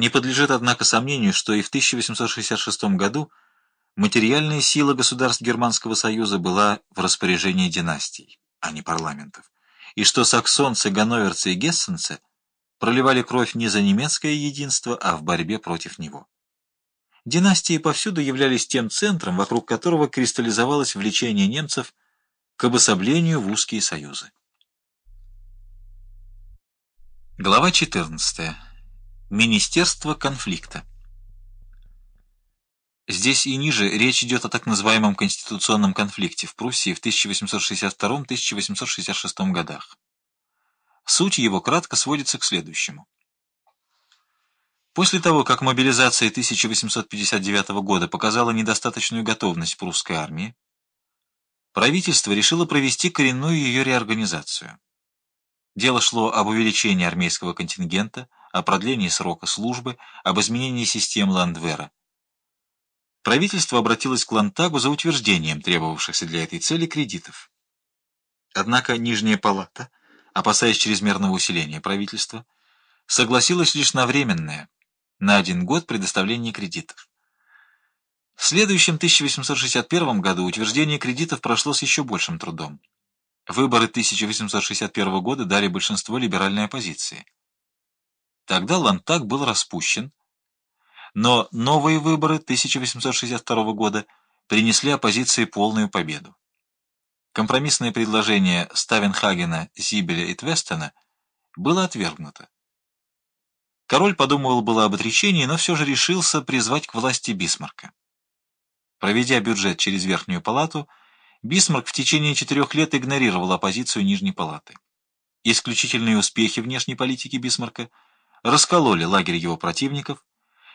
Не подлежит, однако, сомнению, что и в 1866 году материальная сила государств Германского Союза была в распоряжении династий, а не парламентов, и что саксонцы, ганноверцы и гессенцы проливали кровь не за немецкое единство, а в борьбе против него. Династии повсюду являлись тем центром, вокруг которого кристаллизовалось влечение немцев к обособлению в узкие союзы. Глава 14. Министерство конфликта. Здесь и ниже речь идет о так называемом конституционном конфликте в Пруссии в 1862-1866 годах. Суть его кратко сводится к следующему. После того, как мобилизация 1859 года показала недостаточную готовность прусской армии, правительство решило провести коренную ее реорганизацию. Дело шло об увеличении армейского контингента, о продлении срока службы, об изменении систем Ландвера. Правительство обратилось к Лантагу за утверждением требовавшихся для этой цели кредитов. Однако Нижняя палата, опасаясь чрезмерного усиления правительства, согласилась лишь на временное, на один год предоставление кредитов. В следующем 1861 году утверждение кредитов прошло с еще большим трудом. Выборы 1861 года дали большинство либеральной оппозиции. Тогда Лантак был распущен, но новые выборы 1862 года принесли оппозиции полную победу. Компромиссное предложение Ставенхагена, Зибеля и Твестена было отвергнуто. Король подумывал было об отречении, но все же решился призвать к власти Бисмарка. Проведя бюджет через Верхнюю палату, Бисмарк в течение четырех лет игнорировал оппозицию Нижней палаты. Исключительные успехи внешней политики Бисмарка раскололи лагерь его противников,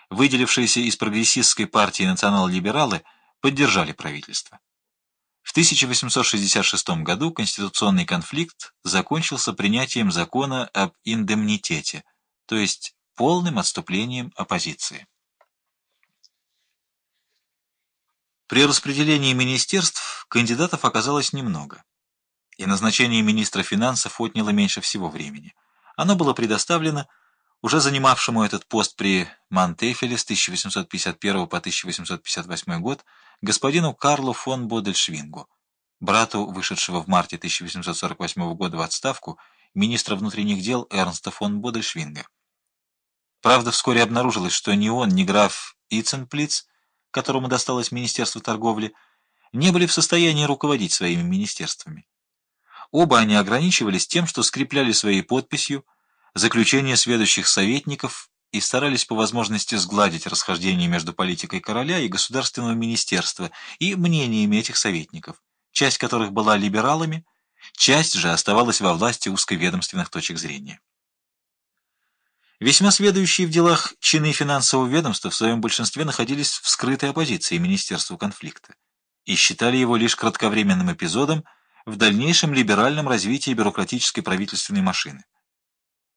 выделившиеся из прогрессистской партии национал-либералы поддержали правительство. В 1866 году конституционный конфликт закончился принятием закона об индемнитете, то есть полным отступлением оппозиции. При распределении министерств кандидатов оказалось немного, и назначение министра финансов отняло меньше всего времени. Оно было предоставлено уже занимавшему этот пост при Мантефеле с 1851 по 1858 год господину Карлу фон Бодельшвингу, брату вышедшего в марте 1848 года в отставку министра внутренних дел Эрнста фон Бодельшвинга. Правда, вскоре обнаружилось, что ни он, ни граф Иценплиц которому досталось Министерство торговли, не были в состоянии руководить своими министерствами. Оба они ограничивались тем, что скрепляли своей подписью заключение сведущих советников и старались по возможности сгладить расхождение между политикой короля и государственного министерства и мнениями этих советников, часть которых была либералами, часть же оставалась во власти узковедомственных точек зрения. Весьма сведущие в делах чины финансового ведомства в своем большинстве находились в скрытой оппозиции Министерству конфликта и считали его лишь кратковременным эпизодом в дальнейшем либеральном развитии бюрократической правительственной машины.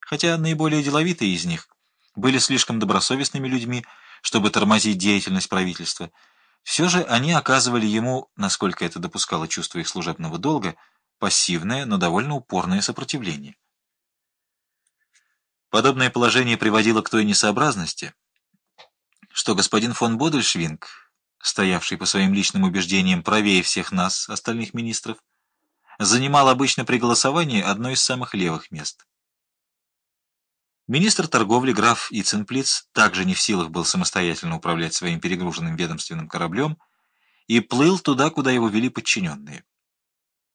Хотя наиболее деловитые из них были слишком добросовестными людьми, чтобы тормозить деятельность правительства, все же они оказывали ему, насколько это допускало чувство их служебного долга, пассивное, но довольно упорное сопротивление. Подобное положение приводило к той несообразности, что господин фон Бодельшвинг, стоявший по своим личным убеждениям правее всех нас, остальных министров, занимал обычно при голосовании одно из самых левых мест. Министр торговли граф Иценплиц также не в силах был самостоятельно управлять своим перегруженным ведомственным кораблем и плыл туда, куда его вели подчиненные.